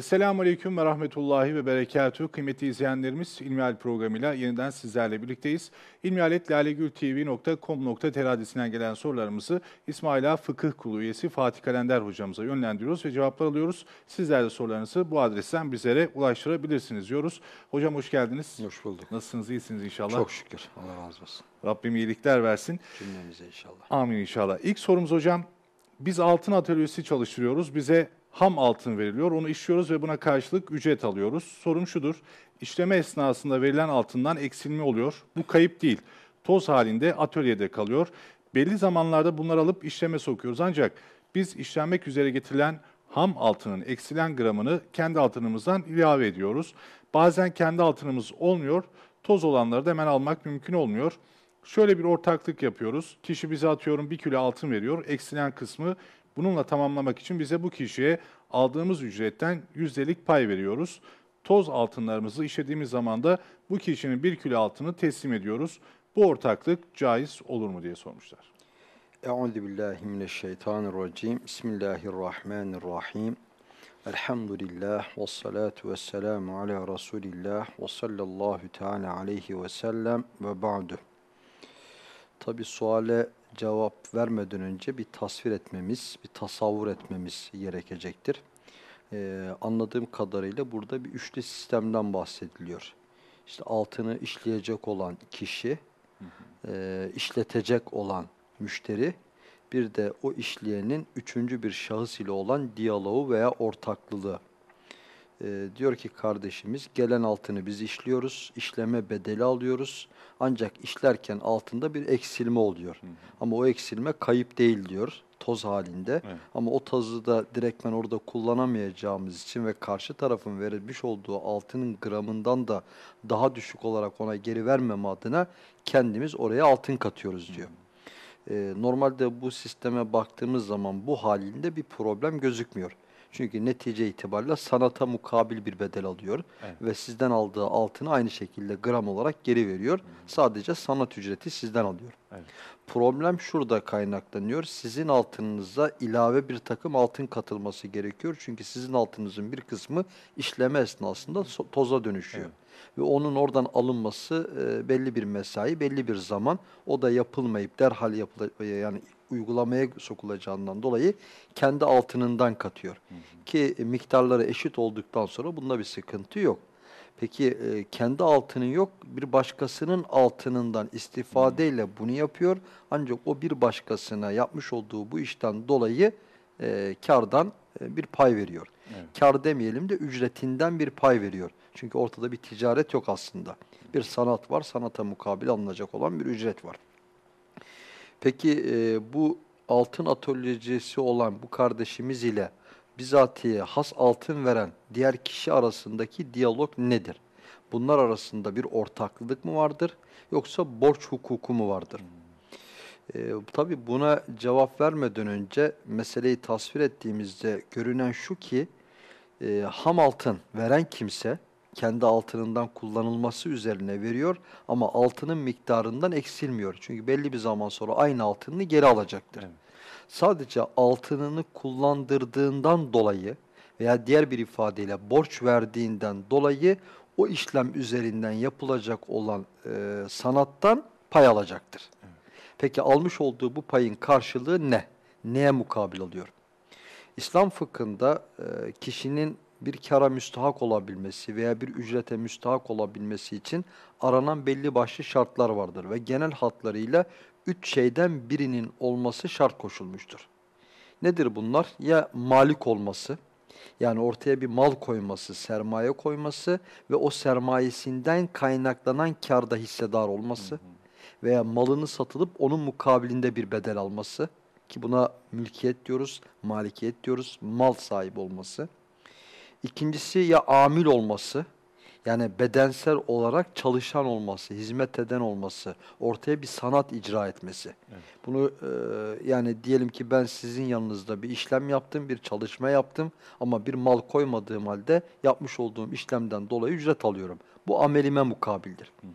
Esselamu Aleyküm ve Rahmetullahi ve Berekatuhu. Kıymetli izleyenlerimiz İlmihal programıyla yeniden sizlerle birlikteyiz. İlmihaletlalegültv.com.tr adresinden gelen sorularımızı İsmaila Fıkıh Kulu üyesi Fatih Kalender hocamıza yönlendiriyoruz ve cevaplar alıyoruz. Sizler de sorularınızı bu adresten bizlere ulaştırabilirsiniz diyoruz. Hocam hoş geldiniz. Hoş bulduk. Nasılsınız, iyisiniz inşallah? Çok şükür. Allah razı olsun. Rabbim iyilikler versin. Cümlemize inşallah. Amin inşallah. İlk sorumuz hocam, biz altın atölyesi çalıştırıyoruz. Bize ham altın veriliyor. Onu işliyoruz ve buna karşılık ücret alıyoruz. Sorum şudur. İşleme esnasında verilen altından eksilme oluyor. Bu kayıp değil. Toz halinde atölyede kalıyor. Belli zamanlarda bunları alıp işleme sokuyoruz. Ancak biz işlenmek üzere getirilen ham altının eksilen gramını kendi altınımızdan ilave ediyoruz. Bazen kendi altınımız olmuyor. Toz olanları da hemen almak mümkün olmuyor. Şöyle bir ortaklık yapıyoruz. Kişi bize atıyorum bir kilo altın veriyor. Eksilen kısmı bununla tamamlamak için bize bu kişiye aldığımız ücretten yüzdelik pay veriyoruz. Toz altınlarımızı işlediğimiz zaman da bu kişinin bir kilo altını teslim ediyoruz. Bu ortaklık caiz olur mu diye sormuşlar. Euzu billahi mineşşeytanirracim. Bismillahirrahmanirrahim. Elhamdülillah ve salatu ve selamu ala Resulillah ve sallallahu teala aleyhi ve sellem ve ba'du. Tabi suale cevap vermeden önce bir tasvir etmemiz, bir tasavvur etmemiz gerekecektir. Ee, anladığım kadarıyla burada bir üçlü sistemden bahsediliyor. İşte altını işleyecek olan kişi, E, işletecek olan müşteri, bir de o işleyenin üçüncü bir şahıs ile olan diyaloğu veya ortaklığı. Ee, diyor ki kardeşimiz gelen altını biz işliyoruz, işleme bedeli alıyoruz. Ancak işlerken altında bir eksilme oluyor. Hı hı. Ama o eksilme kayıp değil diyor toz halinde. Evet. Ama o tozu da direktmen orada kullanamayacağımız için ve karşı tarafın verilmiş olduğu altının gramından da daha düşük olarak ona geri vermem adına kendimiz oraya altın katıyoruz diyor. Hı. Ee, normalde bu sisteme baktığımız zaman bu halinde bir problem gözükmüyor. Çünkü netice itibariyle sanata mukabil bir bedel alıyor evet. ve sizden aldığı altını aynı şekilde gram olarak geri veriyor. Hı. Sadece sanat ücreti sizden alıyor. Evet. Problem şurada kaynaklanıyor. Sizin altınınıza ilave bir takım altın katılması gerekiyor. Çünkü sizin altınızın bir kısmı işleme esnasında toza dönüşüyor. Evet. Ve onun oradan alınması e, belli bir mesai, belli bir zaman. O da yapılmayıp derhal yapıla, yani uygulamaya sokulacağından dolayı kendi altınından katıyor. Hı hı. Ki miktarları eşit olduktan sonra bunda bir sıkıntı yok. Peki e, kendi altının yok, bir başkasının altınından istifadeyle bunu yapıyor. Ancak o bir başkasına yapmış olduğu bu işten dolayı e, kardan e, bir pay veriyor. Evet. Kar demeyelim de ücretinden bir pay veriyor. Çünkü ortada bir ticaret yok aslında. Bir sanat var, sanata mukabil alınacak olan bir ücret var. Peki e, bu altın atölyecisi olan bu kardeşimiz ile bizatihi has altın veren diğer kişi arasındaki diyalog nedir? Bunlar arasında bir ortaklık mı vardır yoksa borç hukuku mu vardır? E, tabii buna cevap vermeden önce meseleyi tasvir ettiğimizde görünen şu ki e, ham altın veren kimse kendi altınından kullanılması üzerine veriyor ama altının miktarından eksilmiyor. Çünkü belli bir zaman sonra aynı altını geri alacaktır. Evet. Sadece altınını kullandırdığından dolayı veya diğer bir ifadeyle borç verdiğinden dolayı o işlem üzerinden yapılacak olan e, sanattan pay alacaktır. Evet. Peki almış olduğu bu payın karşılığı ne? Neye mukabil alıyor? İslam fıkhında e, kişinin bir kara müstahak olabilmesi veya bir ücrete müstahak olabilmesi için aranan belli başlı şartlar vardır ve genel hatlarıyla üç şeyden birinin olması şart koşulmuştur. Nedir bunlar? Ya malik olması, yani ortaya bir mal koyması, sermaye koyması ve o sermayesinden kaynaklanan karda hissedar olması veya malını satılıp onun mukabilinde bir bedel alması ki buna mülkiyet diyoruz, malikiyet diyoruz, mal sahibi olması. İkincisi ya amil olması, yani bedensel olarak çalışan olması, hizmet eden olması, ortaya bir sanat icra etmesi. Evet. Bunu e, yani diyelim ki ben sizin yanınızda bir işlem yaptım, bir çalışma yaptım ama bir mal koymadığım halde yapmış olduğum işlemden dolayı ücret alıyorum. Bu amelime mukabildir. Hı hı.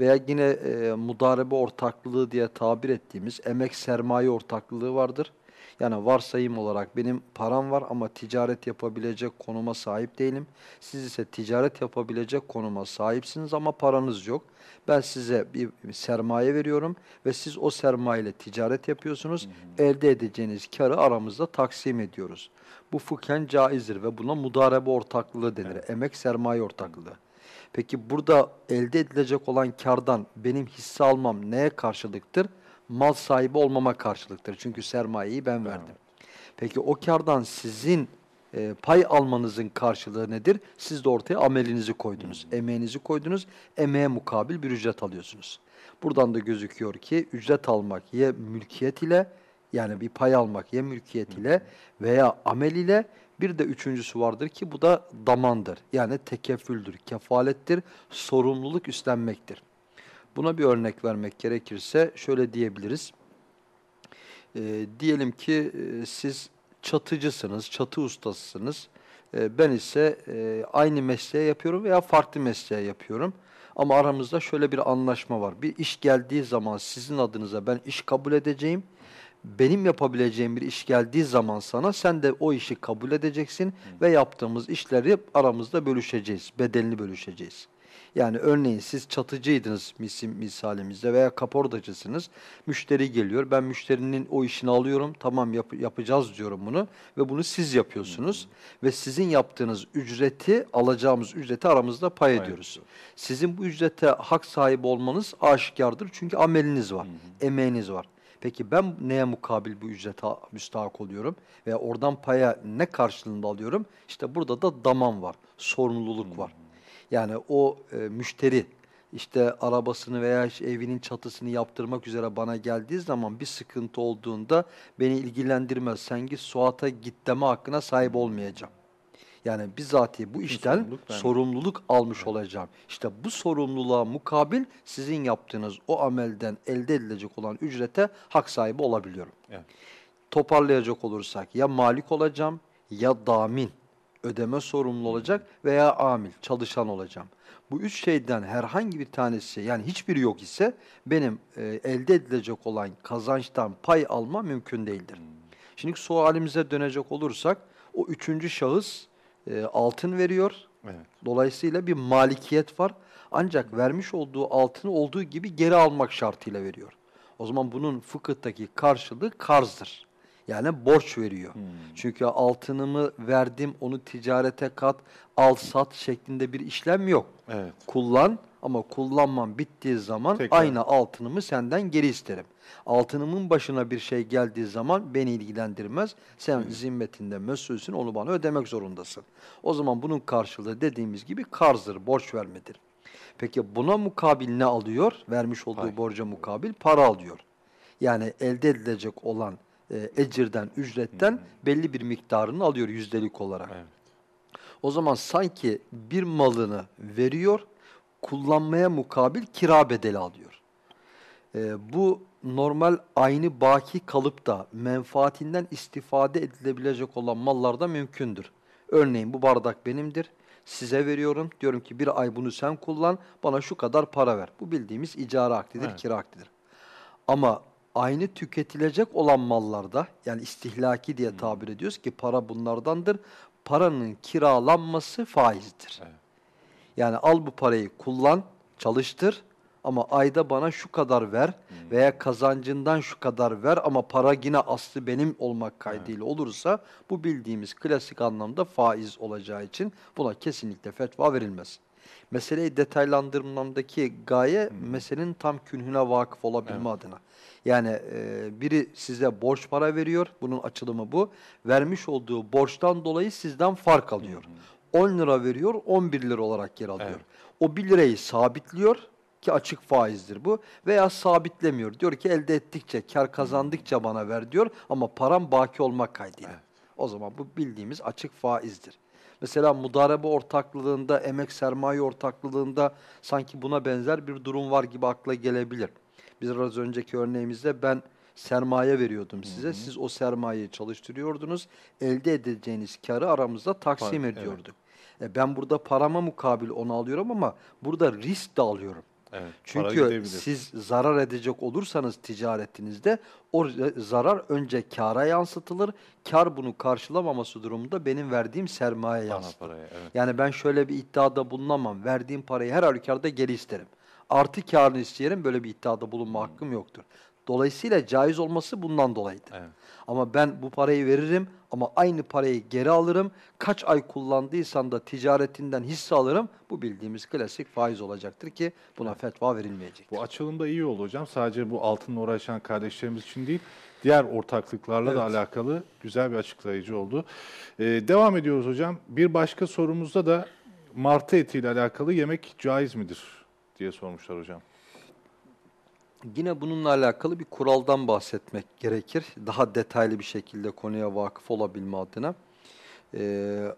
Veya yine e, mudarebe ortaklığı diye tabir ettiğimiz emek sermaye ortaklığı vardır. Yani varsayım olarak benim param var ama ticaret yapabilecek konuma sahip değilim. Siz ise ticaret yapabilecek konuma sahipsiniz ama paranız yok. Ben size bir sermaye veriyorum ve siz o sermaye ile ticaret yapıyorsunuz. Elde edeceğiniz karı aramızda taksim ediyoruz. Bu fıkhen caizdir ve buna mudarebe ortaklığı denir. Emek sermaye ortaklığı. Peki burada elde edilecek olan kardan benim hisse almam neye karşılıktır? Mal sahibi olmama karşılıktır. Çünkü sermayeyi ben verdim. Peki o kardan sizin e, pay almanızın karşılığı nedir? Siz de ortaya amelinizi koydunuz, emeğinizi koydunuz, emeğe mukabil bir ücret alıyorsunuz. Buradan da gözüküyor ki ücret almak ya mülkiyet ile yani bir pay almak ya mülkiyet ile veya amel ile bir de üçüncüsü vardır ki bu da damandır. Yani tekeffüldür, kefalettir, sorumluluk üstlenmektir. Buna bir örnek vermek gerekirse şöyle diyebiliriz. E, diyelim ki e, siz çatıcısınız, çatı ustasısınız. E, ben ise e, aynı mesleği yapıyorum veya farklı mesleği yapıyorum. Ama aramızda şöyle bir anlaşma var. Bir iş geldiği zaman sizin adınıza ben iş kabul edeceğim. Benim yapabileceğim bir iş geldiği zaman sana sen de o işi kabul edeceksin ve yaptığımız işleri aramızda bölüşeceğiz, bedelini bölüşeceğiz. Yani örneğin siz çatıcıydınız misim, misalimizde veya kapordacısınız. Müşteri geliyor. Ben müşterinin o işini alıyorum. Tamam yap, yapacağız diyorum bunu. Ve bunu siz yapıyorsunuz. Ve sizin yaptığınız ücreti, alacağımız ücreti aramızda pay ediyoruz. Sizin bu ücrete hak sahibi olmanız aşikardır. Çünkü ameliniz var, emeğiniz var. Peki ben neye mukabil bu ücrete müstahak oluyorum? Veya oradan paya ne karşılığında alıyorum? İşte burada da daman var, sorumluluk var. Yani o e, müşteri işte arabasını veya evinin çatısını yaptırmak üzere bana geldiği zaman bir sıkıntı olduğunda beni ilgilendirmez. Sen git Suat'a git deme hakkına sahip olmayacağım. Yani bizatihi bu işten sorumluluk sorumluluk almış olacağım. İşte bu sorumluluğa mukabil sizin yaptığınız o amelden elde edilecek olan ücrete hak sahibi olabiliyorum. Evet. Toparlayacak olursak ya malik olacağım ya damin ödeme sorumlu olacak veya amil çalışan olacağım. Bu üç şeyden herhangi bir tanesi yani hiçbiri yok ise benim e, elde edilecek olan kazançtan pay alma mümkün değildir. Şimdi sualimize dönecek olursak o üçüncü şahıs e, altın veriyor. Evet. Dolayısıyla bir malikiyet var. Ancak vermiş olduğu altını olduğu gibi geri almak şartıyla veriyor. O zaman bunun fıkıhtaki karşılığı karzdır. Yani borç veriyor. Çünkü altınımı verdim, onu ticarete kat, al sat şeklinde bir işlem yok. Evet. Kullan ama kullanmam bittiği zaman Tekrar. aynı altınımı senden geri isterim. Altınımın başına bir şey geldiği zaman beni ilgilendirmez. Sen zimmetinde mesulsün, onu bana ödemek zorundasın. O zaman bunun karşılığı dediğimiz gibi karzdır, borç vermedir. Peki buna mukabil ne alıyor? Vermiş olduğu Pay. borca mukabil para alıyor. Yani elde edilecek olan e, ecirden, ücretten belli bir miktarını alıyor yüzdelik olarak. Evet. O zaman sanki bir malını veriyor, kullanmaya mukabil kira bedeli alıyor. Ee, bu normal aynı baki kalıp da menfaatinden istifade edilebilecek olan mallarda mümkündür. Örneğin bu bardak benimdir, size veriyorum. Diyorum ki bir ay bunu sen kullan, bana şu kadar para ver. Bu bildiğimiz icara akdidir, Evet. kira akdidir. Ama aynı tüketilecek olan mallarda yani istihlaki diye tabir ediyoruz ki para bunlardandır. Paranın kiralanması faizdir. Evet. Yani al bu parayı kullan, çalıştır ama ayda bana şu kadar ver veya kazancından şu kadar ver ama para yine aslı benim olmak kaydıyla olursa bu bildiğimiz klasik anlamda faiz olacağı için buna kesinlikle fetva verilmez. Meseleyi detaylandırmamdaki gaye meselenin tam künhüne vakıf olabilme adına. Yani e, biri size borç para veriyor, bunun açılımı bu. Vermiş olduğu borçtan dolayı sizden fark alıyor. 10 lira veriyor, 11 lira olarak geri alıyor. Evet. O 1 lirayı sabitliyor ki açık faizdir bu veya sabitlemiyor. Diyor ki elde ettikçe, kar kazandıkça bana ver diyor ama param baki olmak kaydıyla. O zaman bu bildiğimiz açık faizdir. Mesela mudarebe ortaklığında, emek sermaye ortaklığında sanki buna benzer bir durum var gibi akla gelebilir. Biz biraz önceki örneğimizde ben sermaye veriyordum size. Siz o sermayeyi çalıştırıyordunuz. Elde edeceğiniz karı aramızda taksim evet. ediyorduk. E ben burada parama mukabil onu alıyorum ama burada risk de alıyorum. Evet, Çünkü siz zarar edecek olursanız ticaretinizde o zarar önce kâra yansıtılır. Kar bunu karşılamaması durumunda benim verdiğim sermaye Bana yansıtılır. paraya evet. Yani ben şöyle bir iddiada bulunamam. Verdiğim parayı her halükarda geri isterim. Artı karını isteyelim böyle bir iddiada bulunma hakkım yoktur. Dolayısıyla caiz olması bundan dolayıdır. Evet. Ama ben bu parayı veririm ama aynı parayı geri alırım. Kaç ay kullandıysan da ticaretinden hisse alırım. Bu bildiğimiz klasik faiz olacaktır ki buna fetva verilmeyecektir. Bu açılımda iyi oldu hocam. Sadece bu altınla uğraşan kardeşlerimiz için değil, diğer ortaklıklarla da Evet. alakalı güzel bir açıklayıcı oldu. Ee, devam ediyoruz hocam. Bir başka sorumuzda da martı etiyle alakalı yemek caiz midir diye sormuşlar hocam. Yine bununla alakalı bir kuraldan bahsetmek gerekir. Daha detaylı bir şekilde konuya vakıf olabilme adına. Ee,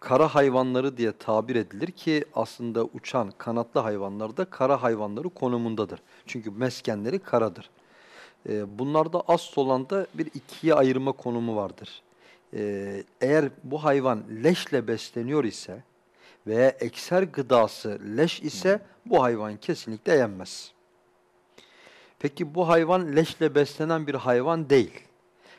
kara hayvanları diye tabir edilir ki aslında uçan kanatlı hayvanlar da kara hayvanları konumundadır. Çünkü meskenleri karadır. Ee, bunlarda asıl olan da bir ikiye ayırma konumu vardır. Ee, eğer bu hayvan leşle besleniyor ise veya ekser gıdası leş ise bu hayvan kesinlikle yenmez. Peki bu hayvan leşle beslenen bir hayvan değil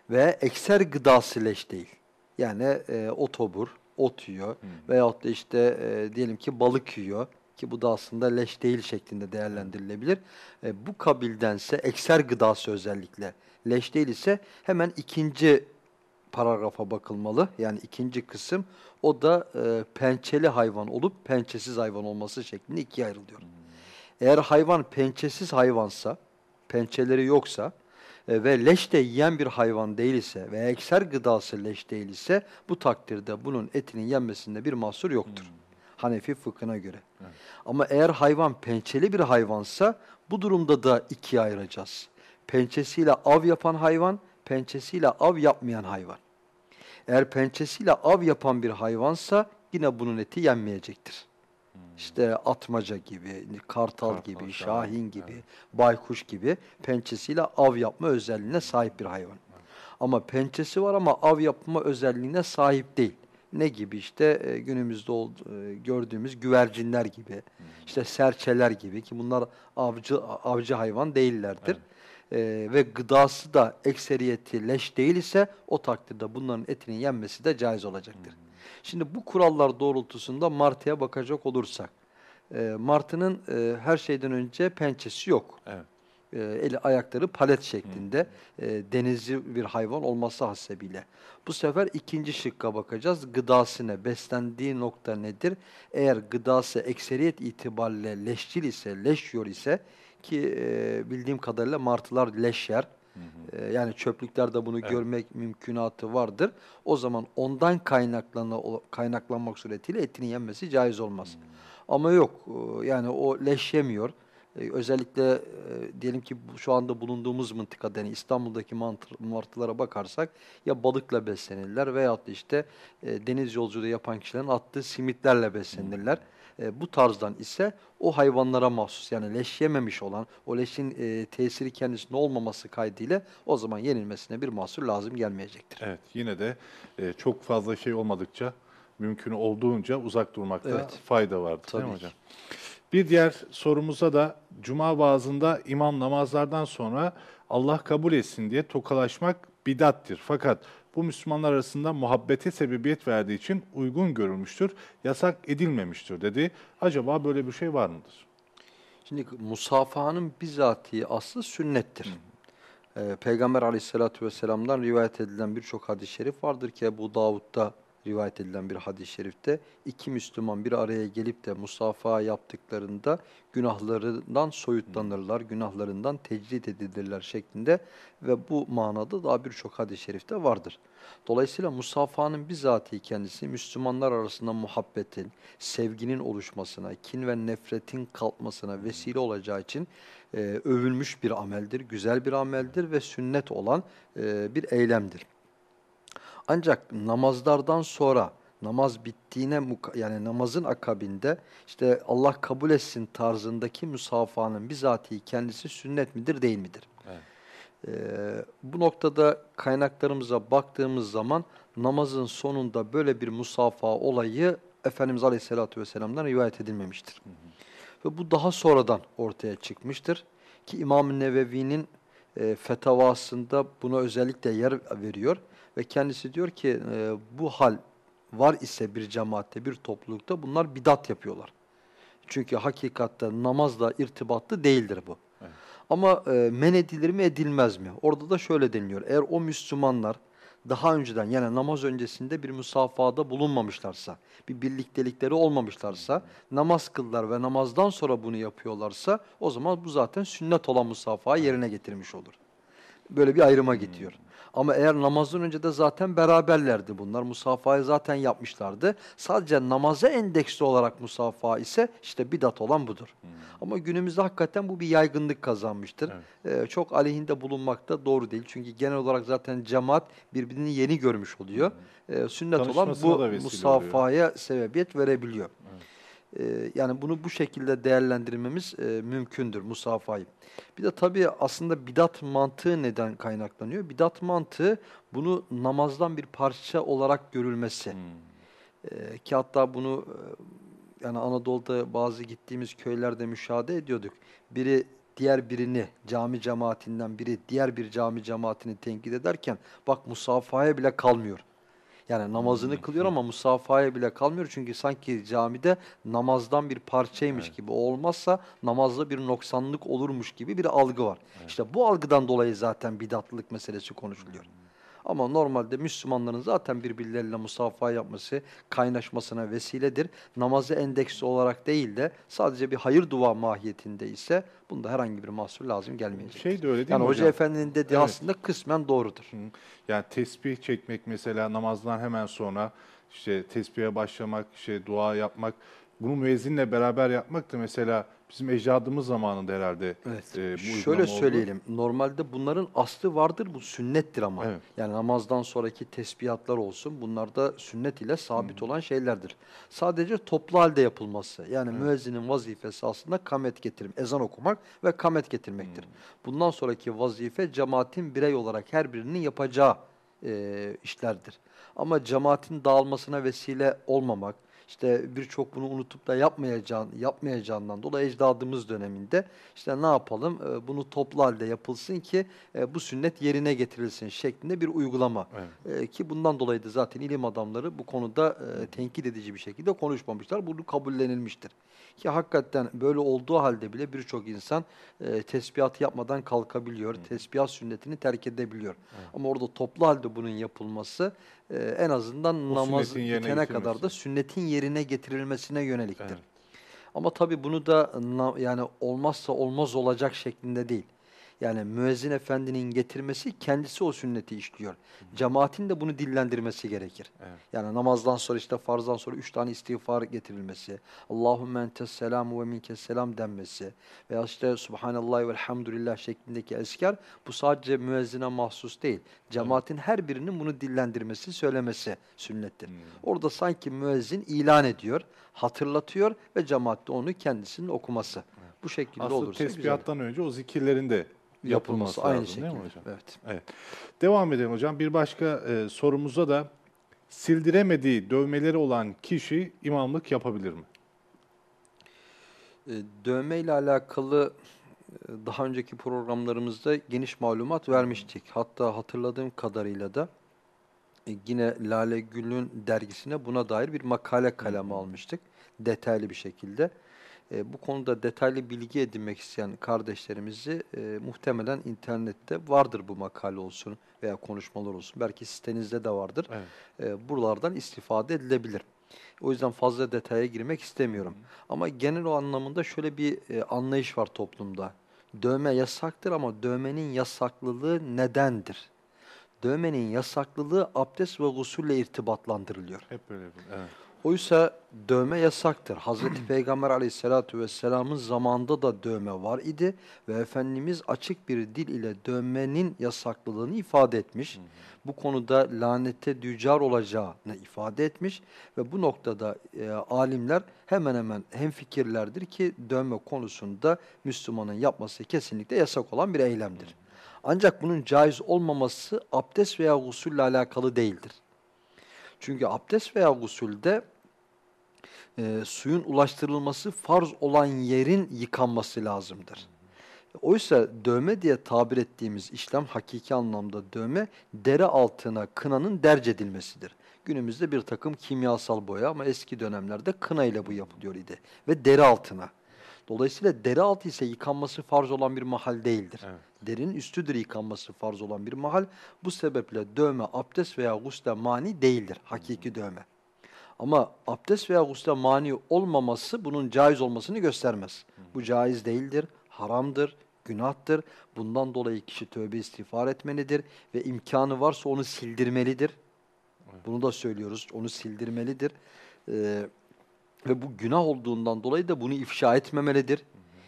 ve ekser gıdası leş değil. Yani e, otobur, ot yiyor veyahut da işte e, diyelim ki balık yiyor ki bu da aslında leş değil şeklinde değerlendirilebilir. E, bu kabildense ekser gıdası özellikle leş değil ise hemen ikinci paragrafa bakılmalı. Yani ikinci kısım o da e, pençeli hayvan olup pençesiz hayvan olması şeklinde ikiye ayrılıyor. Eğer hayvan pençesiz hayvansa, pençeleri yoksa e, ve leş de yiyen bir hayvan değil ise ve ekser gıdası leş değil ise bu takdirde bunun etinin yenmesinde bir mahsur yoktur. Hanefi fıkhına göre. Ama eğer hayvan pençeli bir hayvansa bu durumda da ikiye ayıracağız. Pençesiyle av yapan hayvan, pençesiyle av yapmayan hayvan. Eğer pençesiyle av yapan bir hayvansa yine bunun eti yenmeyecektir. İşte atmaca gibi, kartal, Kartal, gibi, şahin, gibi, baykuş gibi pençesiyle av yapma özelliğine sahip bir hayvan. Ama pençesi var ama av yapma özelliğine sahip değil. Ne gibi işte e, günümüzde e, gördüğümüz güvercinler gibi, işte serçeler gibi ki bunlar avcı avcı hayvan değillerdir. E, ve gıdası da ekseriyeti leş değil ise o takdirde bunların etinin yenmesi de caiz olacaktır. Şimdi bu kurallar doğrultusunda martıya bakacak olursak, e, martının e, her şeyden önce pençesi yok. Evet. E, eli ayakları palet şeklinde e, denizci bir hayvan olması hasebiyle. Bu sefer ikinci şıkka bakacağız. Gıdası ne? Beslendiği nokta nedir? Eğer gıdası ekseriyet itibariyle leşçil ise, leş yiyor ise ki e, bildiğim kadarıyla martılar leş yer. E, yani çöplüklerde bunu görmek mümkünatı vardır. O zaman ondan kaynaklanma, kaynaklanmak suretiyle etinin yenmesi caiz olmaz. Ama yok e, yani o leş yemiyor. E, Özellikle e, diyelim ki şu anda bulunduğumuz mıntıkada yani İstanbul'daki martılara bakarsak ya balıkla beslenirler veyahut da işte deniz yolculuğu yapan kişilerin attığı simitlerle beslenirler. E, bu tarzdan ise o hayvanlara mahsus yani leş yememiş olan o leşin e, tesiri kendisinde olmaması kaydıyla o zaman yenilmesine bir mahsur lazım gelmeyecektir. Evet yine de e, çok fazla şey olmadıkça mümkün olduğunca uzak durmakta Evet. fayda vardır değil Tabii mi ki. Bir diğer sorumuza da cuma vaazında imam namazlardan sonra Allah kabul etsin diye tokalaşmak bidattir. Fakat bu Müslümanlar arasında muhabbete sebebiyet verdiği için uygun görülmüştür, yasak edilmemiştir dedi. Acaba böyle bir şey var mıdır? Şimdi musafahanın bizatihi aslı sünnettir. Ee, Peygamber aleyhissalatü vesselam'dan rivayet edilen birçok hadis-i şerif vardır ki Ebu Davud'da rivayet edilen bir hadis-i şerifte iki Müslüman bir araya gelip de musafaha yaptıklarında günahlarından soyutlanırlar, günahlarından tecrit edilirler şeklinde ve bu manada daha birçok hadis-i şerifte vardır. Dolayısıyla musafahanın bizatihi kendisi Müslümanlar arasında muhabbetin, sevginin oluşmasına, kin ve nefretin kalkmasına vesile olacağı için e, övülmüş bir ameldir, güzel bir ameldir ve sünnet olan e, bir eylemdir. Ancak namazlardan sonra namaz bittiğine yani namazın akabinde işte Allah kabul etsin tarzındaki musafahanın bizatihi kendisi sünnet midir değil midir? Evet. Ee, bu noktada kaynaklarımıza baktığımız zaman namazın sonunda böyle bir musafaha olayı Efendimiz Aleyhisselatü Vesselam'dan rivayet edilmemiştir. Ve bu daha sonradan ortaya çıkmıştır. Ki İmam-ı Nevevi'nin e, fetavasında buna özellikle yer veriyor. Ve kendisi diyor ki e, bu hal var ise bir cemaatte, bir toplulukta bunlar bidat yapıyorlar. Çünkü hakikatte namazla irtibatlı değildir bu. Evet. Ama e, men edilir mi edilmez mi? Orada da şöyle deniliyor. Eğer o Müslümanlar daha önceden yani namaz öncesinde bir musafada bulunmamışlarsa, bir birliktelikleri olmamışlarsa, namaz kıldılar ve namazdan sonra bunu yapıyorlarsa o zaman bu zaten sünnet olan musafayı yerine getirmiş olur. Böyle bir ayrıma gidiyor. Ama eğer namazdan önce de zaten beraberlerdi bunlar. Musafayı zaten yapmışlardı. Sadece namaza endeksli olarak musafa ise işte bidat olan budur. Hmm. Ama günümüzde hakikaten bu bir yaygınlık kazanmıştır. Evet. Ee, çok aleyhinde bulunmak da doğru değil. Çünkü genel olarak zaten cemaat birbirini yeni görmüş oluyor. Hmm. Ee, sünnet olan bu musafaya oluyor. sebebiyet verebiliyor. Evet. Ee, yani bunu bu şekilde değerlendirmemiz e, mümkündür musafayı. Bir de tabii aslında bidat mantığı neden kaynaklanıyor? Bidat mantığı bunu namazdan bir parça olarak görülmesi. Hmm. Ee, ki hatta bunu e, yani Anadolu'da bazı gittiğimiz köylerde müşahede ediyorduk. Biri diğer birini cami cemaatinden biri diğer bir cami cemaatini tenkit ederken bak musafaya bile kalmıyor. Yani namazını hmm. kılıyor ama musafaya bile kalmıyor. Çünkü sanki camide namazdan bir parçaymış evet. gibi. O olmazsa namazda bir noksanlık olurmuş gibi bir algı var. Evet. İşte bu algıdan dolayı zaten bidatlılık meselesi konuşuluyor. Hmm. Ama normalde Müslümanların zaten birbirleriyle musafaha yapması, kaynaşmasına vesiledir. Namazı endeksi olarak değil de sadece bir hayır dua mahiyetinde ise bunda herhangi bir mahsur lazım gelmeyecek. Şey de öyle değil yani mi Hoca hocam? Efendi'nin dediği evet. aslında kısmen doğrudur. Hı. Yani tesbih çekmek mesela namazdan hemen sonra işte tesbihe başlamak, işte dua yapmak bunu müezzinle beraber yapmak da mesela bizim ecdadımız zamanında herhalde evet. e, bu Şöyle söyleyelim. Oldu. Normalde bunların aslı vardır. Bu sünnettir ama. Evet. Yani namazdan sonraki tesbihatlar olsun. Bunlar da sünnet ile sabit hmm. olan şeylerdir. Sadece toplu halde yapılması. Yani evet. müezzinin vazifesi aslında kamet getirmek, ezan okumak ve kamet getirmektir. Hmm. Bundan sonraki vazife cemaatin birey olarak her birinin yapacağı e, işlerdir. Ama cemaatin dağılmasına vesile olmamak, işte birçok bunu unutup da yapmayacağın, yapmayacağından dolayı ecdadımız döneminde işte ne yapalım e, bunu toplu halde yapılsın ki e, bu sünnet yerine getirilsin şeklinde bir uygulama. Evet. E, ki bundan dolayı da zaten ilim adamları bu konuda tenkit edici bir şekilde konuşmamışlar. Bunu kabullenilmiştir. Ki hakikaten böyle olduğu halde bile birçok insan e, tesbihat yapmadan kalkabiliyor. Hı. Tesbihat sünnetini terk edebiliyor. Hı. Ama orada toplu halde bunun yapılması e, en azından o namaz bitene kadar da sünnetin yerine getirilmesine yöneliktir. Evet. Ama tabii bunu da yani olmazsa olmaz olacak şeklinde değil. Yani müezzin efendinin getirmesi kendisi o sünneti işliyor. Cemaatin de bunu dillendirmesi gerekir. Evet. Yani namazdan sonra işte farzdan sonra üç tane istiğfar getirilmesi, Allahümme entes selamu ve minkes selam denmesi veya işte subhanallah ve elhamdülillah şeklindeki esker bu sadece müezzine mahsus değil. Cemaatin evet. her birinin bunu dillendirmesi, söylemesi sünnettir. Hmm. Orada sanki müezzin ilan ediyor, hatırlatıyor ve cemaatte onu kendisinin okuması. Evet. Bu şekilde Aslında olursa tesbihattan güzel. önce o zikirlerin de yapılması, aynı lazım, şekilde. Değil mi hocam? Evet. evet. Devam edelim hocam. Bir başka e, sorumuza da sildiremediği dövmeleri olan kişi imamlık yapabilir mi? E, dövme ile alakalı e, daha önceki programlarımızda geniş malumat vermiştik. Hatta hatırladığım kadarıyla da e, yine Lale Gül'ün dergisine buna dair bir makale kalemi almıştık. Detaylı bir şekilde. E, bu konuda detaylı bilgi edinmek isteyen kardeşlerimizi e, muhtemelen internette vardır bu makale olsun veya konuşmalar olsun. Belki sitenizde de vardır. Evet. E, buralardan istifade edilebilir. O yüzden fazla detaya girmek istemiyorum. Hı. Ama genel o anlamında şöyle bir e, anlayış var toplumda. Dövme yasaktır ama dövmenin yasaklılığı nedendir? Dövmenin yasaklılığı abdest ve gusülle irtibatlandırılıyor. Hep böyle. Evet. Oysa dövme yasaktır. Hazreti Peygamber aleyhissalatu vesselamın zamanında da dövme var idi ve Efendimiz açık bir dil ile dövmenin yasaklılığını ifade etmiş. Bu konuda lanette dücar olacağını ifade etmiş ve bu noktada e, alimler hemen hemen hem fikirlerdir ki dövme konusunda Müslümanın yapması kesinlikle yasak olan bir eylemdir. Ancak bunun caiz olmaması abdest veya gusülle alakalı değildir. Çünkü abdest veya gusülde e, suyun ulaştırılması farz olan yerin yıkanması lazımdır. Oysa dövme diye tabir ettiğimiz işlem hakiki anlamda dövme deri altına kınanın derc edilmesidir. Günümüzde bir takım kimyasal boya ama eski dönemlerde kına ile bu yapılıyor idi ve deri altına. Dolayısıyla deri altı ise yıkanması farz olan bir mahal değildir. Evet. Derinin üstüdür yıkanması farz olan bir mahal. Bu sebeple dövme abdest veya gusle mani değildir. Hakiki dövme. Ama abdest veya gusle mani olmaması bunun caiz olmasını göstermez. Bu caiz değildir, haramdır, günahtır. Bundan dolayı kişi tövbe istiğfar etmelidir ve imkanı varsa onu sildirmelidir. Bunu da söylüyoruz, onu sildirmelidir. Ee, ve bu günah olduğundan dolayı da bunu ifşa etmemelidir.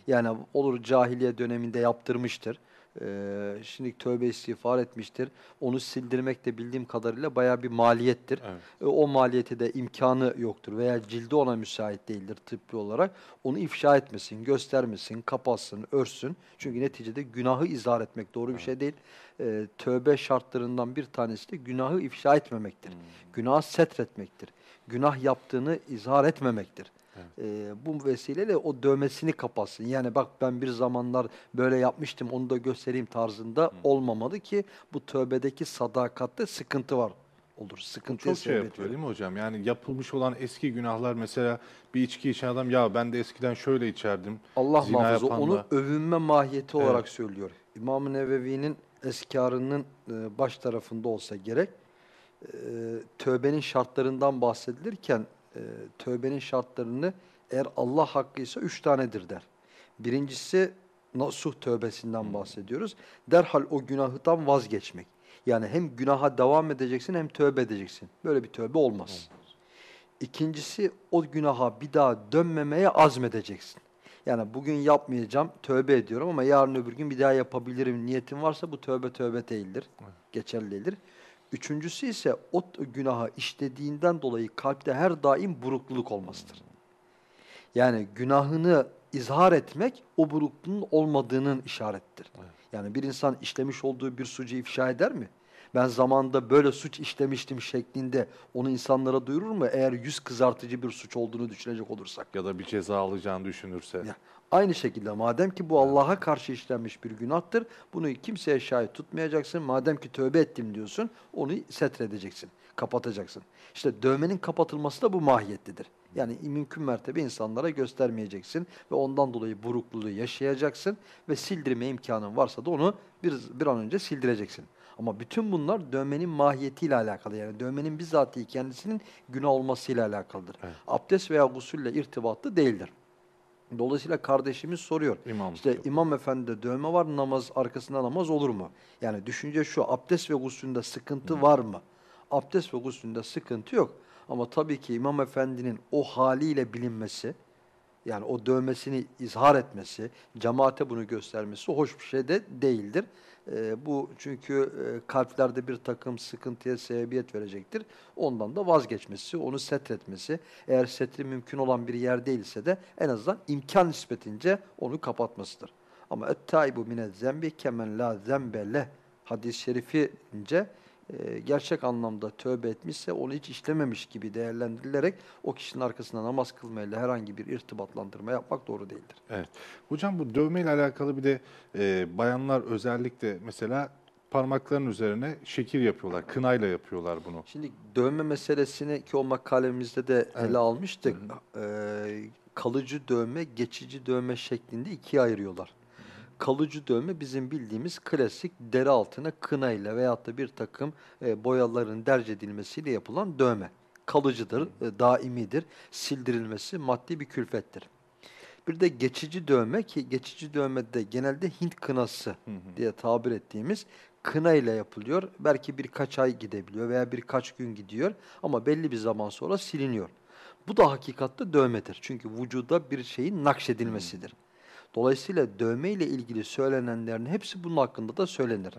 Yani olur cahiliye döneminde yaptırmıştır. Ee, şimdi tövbe istiğfar etmiştir. Onu sildirmek de bildiğim kadarıyla baya bir maliyettir. Evet. E, o maliyeti de imkanı yoktur veya cildi ona müsait değildir tıbbi olarak. Onu ifşa etmesin, göstermesin, kapatsın, örsün. Çünkü neticede günahı izhar etmek doğru bir şey değil. E, tövbe şartlarından bir tanesi de günahı ifşa etmemektir. Günahı setretmektir. Günah yaptığını izhar etmemektir. E, bu vesileyle o dövmesini kapatsın. Yani bak ben bir zamanlar böyle yapmıştım onu da göstereyim tarzında olmamalı ki bu tövbedeki sadakatte sıkıntı var olur. Sıkıntıya Çok şey yapıyor değil mi hocam? Yani yapılmış olan eski günahlar mesela bir içki içen adam ya ben de eskiden şöyle içerdim. Allah Zina muhafaza onu övünme mahiyeti Evet. olarak söylüyor. İmam-ı Nevevi'nin eskarının e, baş tarafında olsa gerek e, tövbenin şartlarından bahsedilirken e, tövbenin şartlarını eğer Allah hakkıysa üç tanedir der. Birincisi nasuh tövbesinden bahsediyoruz. Derhal o günahından vazgeçmek. Yani hem günaha devam edeceksin hem tövbe edeceksin. Böyle bir tövbe olmaz. İkincisi o günaha bir daha dönmemeye azmedeceksin. Yani bugün yapmayacağım, tövbe ediyorum ama yarın öbür gün bir daha yapabilirim niyetin varsa bu tövbe tövbe değildir. Geçerli değildir. Üçüncüsü ise o günahı işlediğinden dolayı kalpte her daim burukluluk olmasıdır. Yani günahını izhar etmek o burukluğun olmadığının işarettir. Yani bir insan işlemiş olduğu bir suçu ifşa eder mi? Ben zamanında böyle suç işlemiştim şeklinde onu insanlara duyurur mu? Eğer yüz kızartıcı bir suç olduğunu düşünecek olursak. Ya da bir ceza alacağını düşünürse. Ya, aynı şekilde madem ki bu Allah'a karşı işlenmiş bir günahtır, bunu kimseye şahit tutmayacaksın. Madem ki tövbe ettim diyorsun, onu setredeceksin, kapatacaksın. İşte dövmenin kapatılması da bu mahiyetlidir. Yani mümkün mertebe insanlara göstermeyeceksin ve ondan dolayı burukluğu yaşayacaksın ve sildirme imkanın varsa da onu bir, bir an önce sildireceksin. Ama bütün bunlar dövmenin mahiyetiyle alakalı. Yani dövmenin bizatihi kendisinin günah olmasıyla alakalıdır. Evet. Abdest veya gusülle irtibatlı değildir. Dolayısıyla kardeşimiz soruyor. İmam İşte tutuyor. imam efendide dövme var namaz arkasında namaz olur mu? Yani düşünce şu abdest ve guslünde sıkıntı var mı? Abdest ve guslünde sıkıntı yok. Ama tabii ki imam efendinin o haliyle bilinmesi, yani o dövmesini izhar etmesi, cemaate bunu göstermesi hoş bir şey de değildir. Ee, bu çünkü e, kalplerde bir takım sıkıntıya sebebiyet verecektir. Ondan da vazgeçmesi, onu setretmesi, eğer setri mümkün olan bir yer değilse de en azından imkan nispetince onu kapatmasıdır. Ama et-taibu mine zembi kemen la zembe leh hadis-i şerifince e, gerçek anlamda tövbe etmişse onu hiç işlememiş gibi değerlendirilerek o kişinin arkasında namaz kılmayla herhangi bir irtibatlandırma yapmak doğru değildir. Evet. Hocam bu dövme ile alakalı bir de e, bayanlar özellikle mesela parmakların üzerine şekil yapıyorlar. Kınayla yapıyorlar bunu. Şimdi dövme meselesini ki o makalemizde de ele almıştık. Ee, kalıcı dövme, geçici dövme şeklinde ikiye ayırıyorlar. Kalıcı dövme bizim bildiğimiz klasik deri altına kınayla veyahut da bir takım e, boyaların derc edilmesiyle yapılan dövme. Kalıcıdır, e, daimidir, sildirilmesi maddi bir külfettir. Bir de geçici dövme ki geçici dövmede genelde Hint kınası diye tabir ettiğimiz kına ile yapılıyor. Belki birkaç ay gidebiliyor veya birkaç gün gidiyor ama belli bir zaman sonra siliniyor. Bu da hakikatte dövmedir. Çünkü vücuda bir şeyin nakşedilmesidir. Dolayısıyla dövme ile ilgili söylenenlerin hepsi bunun hakkında da söylenir.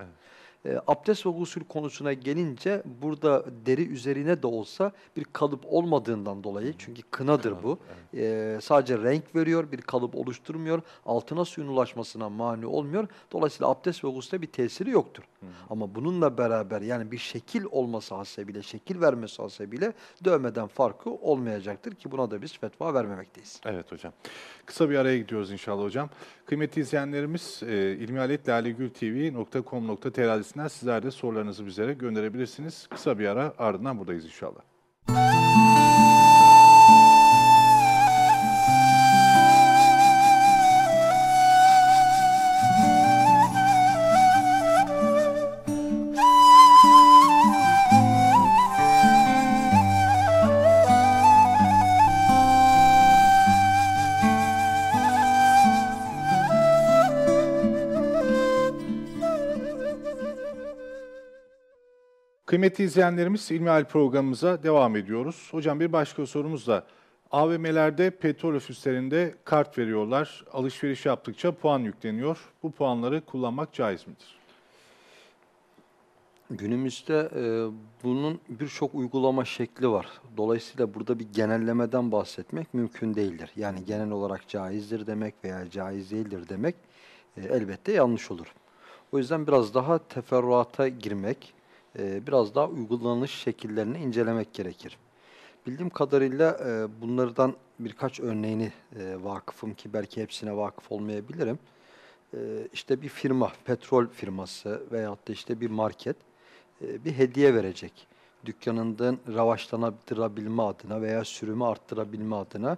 E, abdest ve gusül konusuna gelince burada deri üzerine de olsa bir kalıp olmadığından dolayı çünkü kınadır bu. E, sadece renk veriyor, bir kalıp oluşturmuyor. Altına suyun ulaşmasına mani olmuyor. Dolayısıyla abdest ve gusle bir tesiri yoktur. Ama bununla beraber yani bir şekil olması hasebiyle, şekil vermesi hasebiyle dövmeden farkı olmayacaktır ki buna da biz fetva vermemekteyiz. Evet hocam. Kısa bir araya gidiyoruz inşallah hocam. Kıymetli izleyenlerimiz e, ilmihaletlalegültv.com.tr adresinden sizler de sorularınızı bizlere gönderebilirsiniz. Kısa bir ara ardından buradayız inşallah. Kıymetli izleyenlerimiz İlmihal programımıza devam ediyoruz. Hocam bir başka sorumuz da AVM'lerde petrol ofislerinde kart veriyorlar. Alışveriş yaptıkça puan yükleniyor. Bu puanları kullanmak caiz midir? Günümüzde e, bunun birçok uygulama şekli var. Dolayısıyla burada bir genellemeden bahsetmek mümkün değildir. Yani genel olarak caizdir demek veya caiz değildir demek e, elbette yanlış olur. O yüzden biraz daha teferruata girmek, e, biraz daha uygulanış şekillerini incelemek gerekir. Bildiğim kadarıyla e, bunlardan birkaç örneğini e, vakıfım ki belki hepsine vakıf olmayabilirim. E, işte bir firma, petrol firması veyahut da işte bir market e, bir hediye verecek. Dükkanından ravaşlanabilme adına veya sürümü arttırabilme adına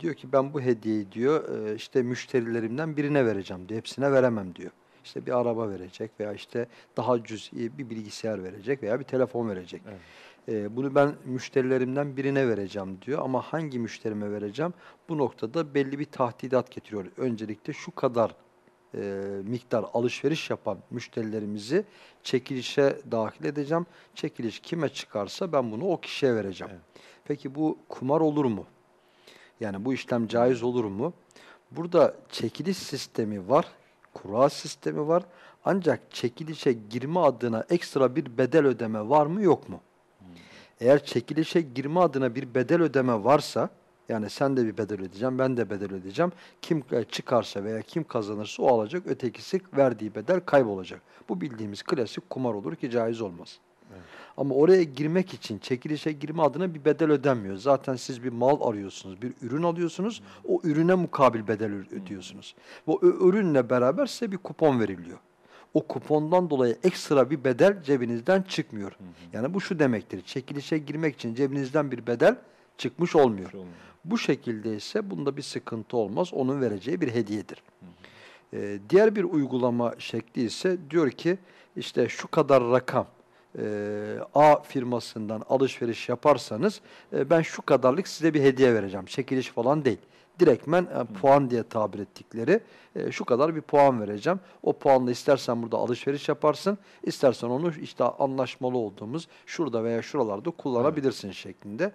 diyor ki ben bu hediyeyi diyor işte müşterilerimden birine vereceğim diyor. Hepsine veremem diyor. İşte bir araba verecek veya işte daha cüz'i bir bilgisayar verecek veya bir telefon verecek. Evet. E, bunu ben müşterilerimden birine vereceğim diyor ama hangi müşterime vereceğim? Bu noktada belli bir tahdidat getiriyor. Öncelikle şu kadar e, miktar alışveriş yapan müşterilerimizi çekilişe dahil edeceğim. Çekiliş kime çıkarsa ben bunu o kişiye vereceğim. Evet. Peki bu kumar olur mu? Yani bu işlem caiz olur mu? Burada çekiliş sistemi var kura sistemi var. Ancak çekilişe girme adına ekstra bir bedel ödeme var mı yok mu? Eğer çekilişe girme adına bir bedel ödeme varsa, yani sen de bir bedel ödeyeceğim, ben de bedel ödeyeceğim. Kim e, çıkarsa veya kim kazanırsa o alacak, ötekisi verdiği bedel kaybolacak. Bu bildiğimiz klasik kumar olur ki caiz olmaz. Ama oraya girmek için çekilişe girme adına bir bedel ödenmiyor. Zaten siz bir mal arıyorsunuz, bir ürün alıyorsunuz. O ürüne mukabil bedel ödüyorsunuz. Bu ürünle beraber size bir kupon veriliyor. O kupondan dolayı ekstra bir bedel cebinizden çıkmıyor. Yani bu şu demektir. Çekilişe girmek için cebinizden bir bedel çıkmış olmuyor. Bu şekilde ise bunda bir sıkıntı olmaz. Onun vereceği bir hediyedir. Ee, diğer bir uygulama şekli ise diyor ki işte şu kadar rakam e, A firmasından alışveriş yaparsanız e, ben şu kadarlık size bir hediye vereceğim. Çekiliş falan değil. Direktmen e, puan diye tabir ettikleri e, şu kadar bir puan vereceğim. O puanla istersen burada alışveriş yaparsın, istersen onu işte anlaşmalı olduğumuz şurada veya şuralarda kullanabilirsin evet. şeklinde.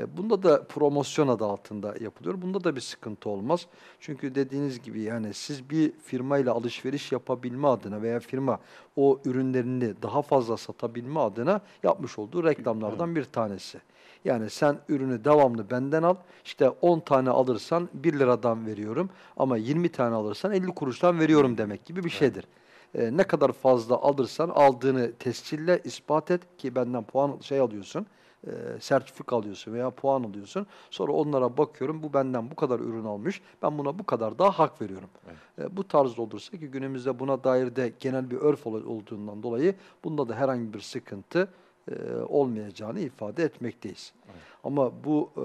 E, bunda da promosyon adı altında yapılıyor. Bunda da bir sıkıntı olmaz. Çünkü dediğiniz gibi yani siz bir firmayla alışveriş yapabilme adına veya firma o ürünlerini daha fazla satabilme adına yapmış olduğu reklamlardan bir tanesi. Yani sen ürünü devamlı benden al. İşte 10 tane alırsan 1 liradan veriyorum ama 20 tane alırsan 50 kuruştan veriyorum demek gibi bir şeydir. Ee, ne kadar fazla alırsan aldığını tescille ispat et ki benden puan şey alıyorsun e, sertifika alıyorsun veya puan alıyorsun. Sonra onlara bakıyorum bu benden bu kadar ürün almış. Ben buna bu kadar daha hak veriyorum. Evet. E, bu tarzda olursa ki günümüzde buna dair de genel bir örf olduğundan dolayı bunda da herhangi bir sıkıntı e, olmayacağını ifade etmekteyiz. Evet. Ama bu e,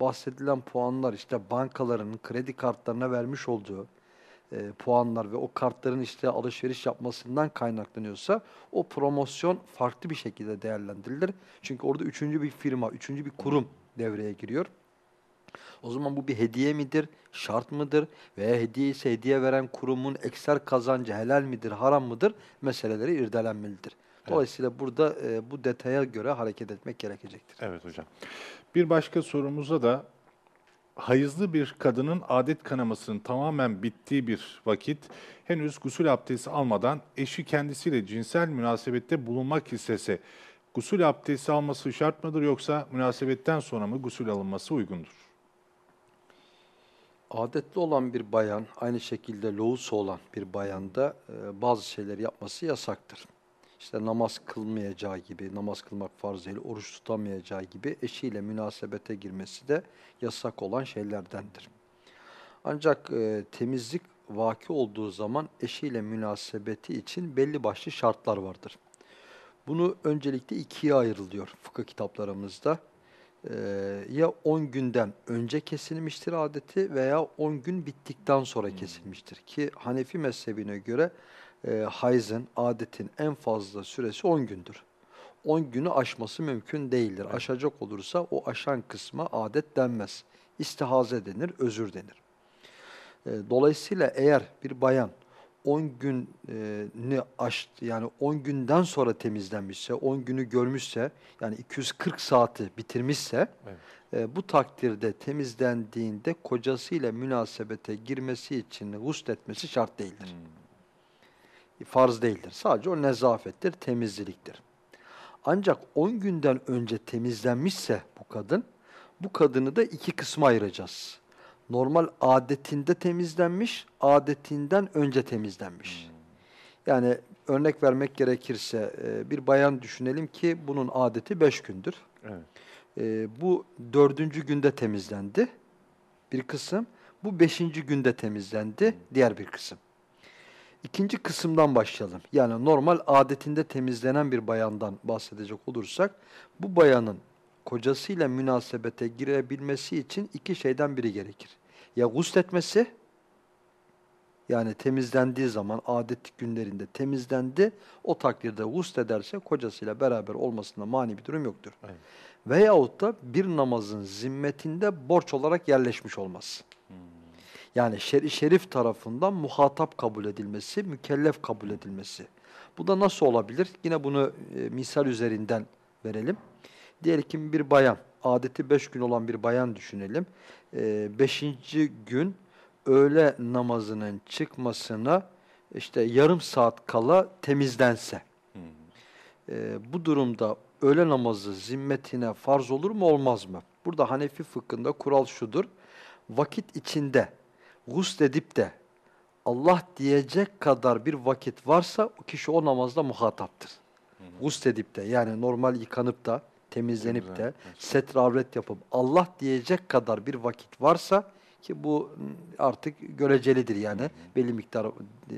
bahsedilen puanlar işte bankaların kredi kartlarına vermiş olduğu e, puanlar ve o kartların işte alışveriş yapmasından kaynaklanıyorsa o promosyon farklı bir şekilde değerlendirilir. Çünkü orada üçüncü bir firma, üçüncü bir kurum devreye giriyor. O zaman bu bir hediye midir, şart mıdır veya hediye ise hediye veren kurumun ekser kazancı helal midir, haram mıdır meseleleri irdelenmelidir. Dolayısıyla evet. burada e, bu detaya göre hareket etmek gerekecektir. Evet hocam. Bir başka sorumuza da hayızlı bir kadının adet kanamasının tamamen bittiği bir vakit henüz gusül abdesti almadan eşi kendisiyle cinsel münasebette bulunmak istese gusül abdesti alması şart mıdır yoksa münasebetten sonra mı gusül alınması uygundur? Adetli olan bir bayan, aynı şekilde loğusu olan bir bayanda e, bazı şeyler yapması yasaktır. İşte namaz kılmayacağı gibi, namaz kılmak farz değil, oruç tutamayacağı gibi eşiyle münasebete girmesi de yasak olan şeylerdendir. Ancak e, temizlik vaki olduğu zaman eşiyle münasebeti için belli başlı şartlar vardır. Bunu öncelikle ikiye ayrılıyor fıkıh kitaplarımızda. Ee, ya 10 günden önce kesilmiştir adeti veya 10 gün bittikten sonra hmm. kesilmiştir. Ki Hanefi mezhebine göre e, hayzın, adetin en fazla süresi 10 gündür. 10 günü aşması mümkün değildir. Evet. Aşacak olursa o aşan kısma adet denmez. İstihaze denir, özür denir. E, dolayısıyla eğer bir bayan 10 günü aştı yani 10 günden sonra temizlenmişse, 10 günü görmüşse yani 240 saati bitirmişse evet. e, bu takdirde temizlendiğinde kocasıyla münasebete girmesi için gusletmesi şart değildir. Hmm. Farz değildir. Sadece o nezafettir, temizliktir. Ancak 10 günden önce temizlenmişse bu kadın, bu kadını da iki kısma ayıracağız normal adetinde temizlenmiş, adetinden önce temizlenmiş. Hmm. Yani örnek vermek gerekirse e, bir bayan düşünelim ki bunun adeti beş gündür. Evet. E, bu dördüncü günde temizlendi bir kısım. Bu beşinci günde temizlendi hmm. diğer bir kısım. İkinci kısımdan başlayalım. Yani normal adetinde temizlenen bir bayandan bahsedecek olursak bu bayanın kocasıyla münasebete girebilmesi için iki şeyden biri gerekir. Ya gusletmesi, yani temizlendiği zaman adet günlerinde temizlendi, o takdirde guslederse kocasıyla beraber olmasında mani bir durum yoktur. Evet. Veyahut da bir namazın zimmetinde borç olarak yerleşmiş olması. Hmm. Yani şer şerif tarafından muhatap kabul edilmesi, mükellef kabul edilmesi. Bu da nasıl olabilir? Yine bunu e, misal üzerinden verelim. Diğer ki bir bayan, adeti beş gün olan bir bayan düşünelim. E, beşinci gün öğle namazının çıkmasına işte yarım saat kala temizlense. E, bu durumda öğle namazı zimmetine farz olur mu olmaz mı? Burada Hanefi fıkhında kural şudur. Vakit içinde gusledip de Allah diyecek kadar bir vakit varsa o kişi o namazda muhataptır. Gusledip de yani normal yıkanıp da temizlenip de setre avret yapıp Allah diyecek kadar bir vakit varsa ki bu artık görecelidir yani belli miktar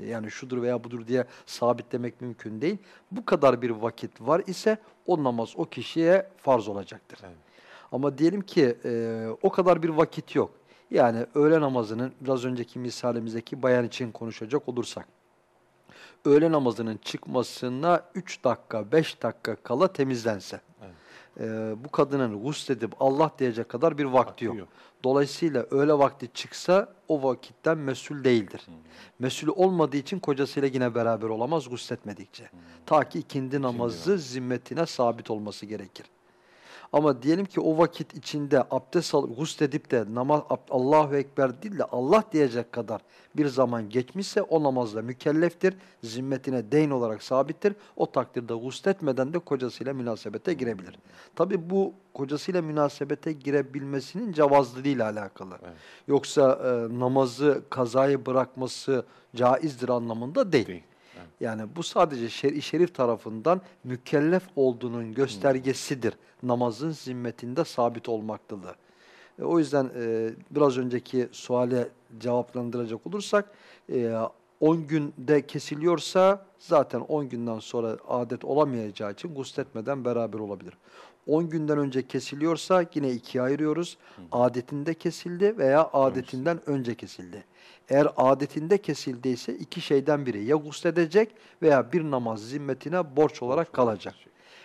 yani şudur veya budur diye sabitlemek mümkün değil. Bu kadar bir vakit var ise o namaz o kişiye farz olacaktır. Evet. Ama diyelim ki e, o kadar bir vakit yok. Yani öğle namazının biraz önceki misalimizdeki bayan için konuşacak olursak öğle namazının çıkmasına 3 dakika 5 dakika kala temizlense. Evet e, bu kadının gusledip Allah diyecek kadar bir vakti yok. yok. Dolayısıyla öğle vakti çıksa o vakitten mesul değildir. Hmm. Mesul olmadığı için kocasıyla yine beraber olamaz gusletmedikçe. Hmm. Ta ki ikindi namazı zimmetine sabit olması gerekir. Ama diyelim ki o vakit içinde abdest alıp gusledip de namaz Allahu Ekber değil de Allah diyecek kadar bir zaman geçmişse o namazla mükelleftir. Zimmetine deyn olarak sabittir. O takdirde gusletmeden de kocasıyla münasebete girebilir. Tabi bu kocasıyla münasebete girebilmesinin cevazlılığı ile alakalı. Evet. Yoksa e, namazı kazayı bırakması caizdir anlamında değil. değil. Yani bu sadece şer şerif tarafından mükellef olduğunun göstergesidir. Hmm. Namazın zimmetinde sabit olmaktadır. E, o yüzden e, biraz önceki suale cevaplandıracak olursak e, 10 günde kesiliyorsa zaten 10 günden sonra adet olamayacağı için gusletmeden beraber olabilir. 10 günden önce kesiliyorsa yine ikiye ayırıyoruz. Adetinde kesildi veya adetinden önce kesildi. Eğer adetinde kesildiyse iki şeyden biri ya gusledecek veya bir namaz zimmetine borç olarak kalacak.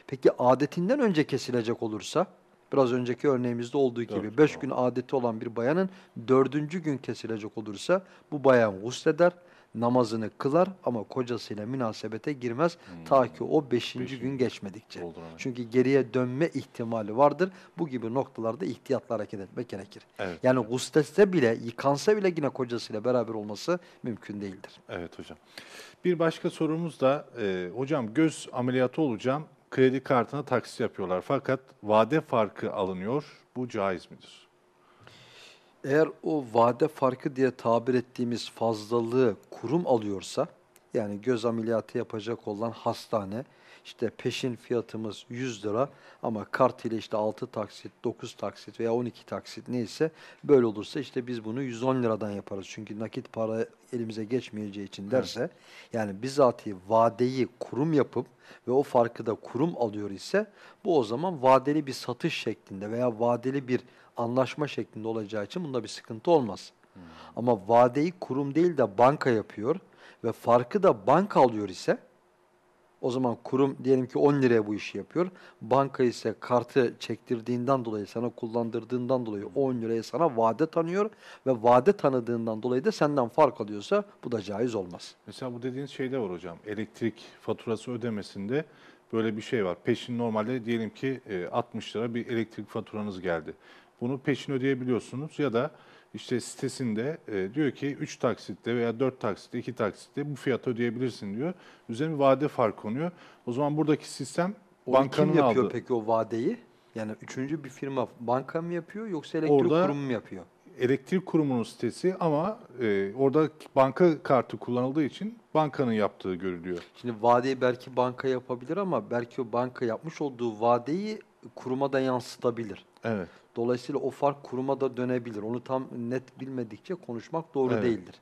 Peki adetinden önce kesilecek olursa biraz önceki örneğimizde olduğu gibi beş gün adeti olan bir bayanın dördüncü gün kesilecek olursa bu bayan gusleder, namazını kılar ama kocasıyla münasebete girmez ta ki o beşinci Beşinci. gün geçmedikçe. Doldurana. Çünkü geriye dönme ihtimali vardır. Bu gibi noktalarda ihtiyatla hareket etmek gerekir. Evet. Yani gusletse bile, yıkansa bile yine kocasıyla beraber olması mümkün değildir. Evet hocam. Bir başka sorumuz da e, hocam göz ameliyatı olacağım. Kredi kartına taksit yapıyorlar fakat vade farkı alınıyor. Bu caiz midir? Eğer o vade farkı diye tabir ettiğimiz fazlalığı kurum alıyorsa, yani göz ameliyatı yapacak olan hastane, işte peşin fiyatımız 100 lira ama kart ile işte 6 taksit, 9 taksit veya 12 taksit neyse böyle olursa işte biz bunu 110 liradan yaparız. Çünkü nakit para elimize geçmeyeceği için derse, yani bizatihi vadeyi kurum yapıp ve o farkı da kurum alıyor ise bu o zaman vadeli bir satış şeklinde veya vadeli bir anlaşma şeklinde olacağı için bunda bir sıkıntı olmaz. Ama vadeyi kurum değil de banka yapıyor ve farkı da banka alıyor ise o zaman kurum diyelim ki 10 liraya bu işi yapıyor. Banka ise kartı çektirdiğinden dolayı sana kullandırdığından dolayı 10 liraya sana vade tanıyor ve vade tanıdığından dolayı da senden fark alıyorsa bu da caiz olmaz. Mesela bu dediğiniz şeyde var hocam. Elektrik faturası ödemesinde böyle bir şey var. Peşin normalde diyelim ki e, 60 lira bir elektrik faturanız geldi. Bunu peşin ödeyebiliyorsunuz ya da işte sitesinde e, diyor ki 3 taksitte veya 4 taksitte, 2 taksitte bu fiyatı ödeyebilirsin diyor. Üzerine bir vade fark konuyor. O zaman buradaki sistem Onu bankanın kim yapıyor aldığı. peki o vadeyi? Yani üçüncü bir firma banka mı yapıyor yoksa elektrik Orada- kurumu mu yapıyor? Elektrik kurumunun sitesi ama e, orada banka kartı kullanıldığı için bankanın yaptığı görülüyor. Şimdi vadeyi belki banka yapabilir ama belki o banka yapmış olduğu vadeyi kuruma da yansıtabilir. Evet. Dolayısıyla o fark kuruma da dönebilir. Onu tam net bilmedikçe konuşmak doğru Evet. değildir.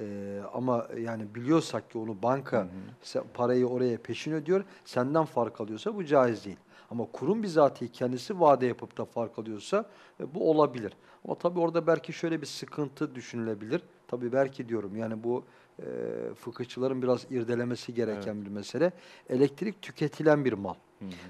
Ee, ama yani biliyorsak ki onu banka se- parayı oraya peşin ödüyor, senden fark alıyorsa bu caiz değil. Ama kurum bizatihi kendisi vade yapıp da fark alıyorsa e, bu olabilir. Ama tabii orada belki şöyle bir sıkıntı düşünülebilir. Tabii belki diyorum yani bu e, fıkıhçıların biraz irdelemesi gereken bir mesele. Elektrik tüketilen bir mal.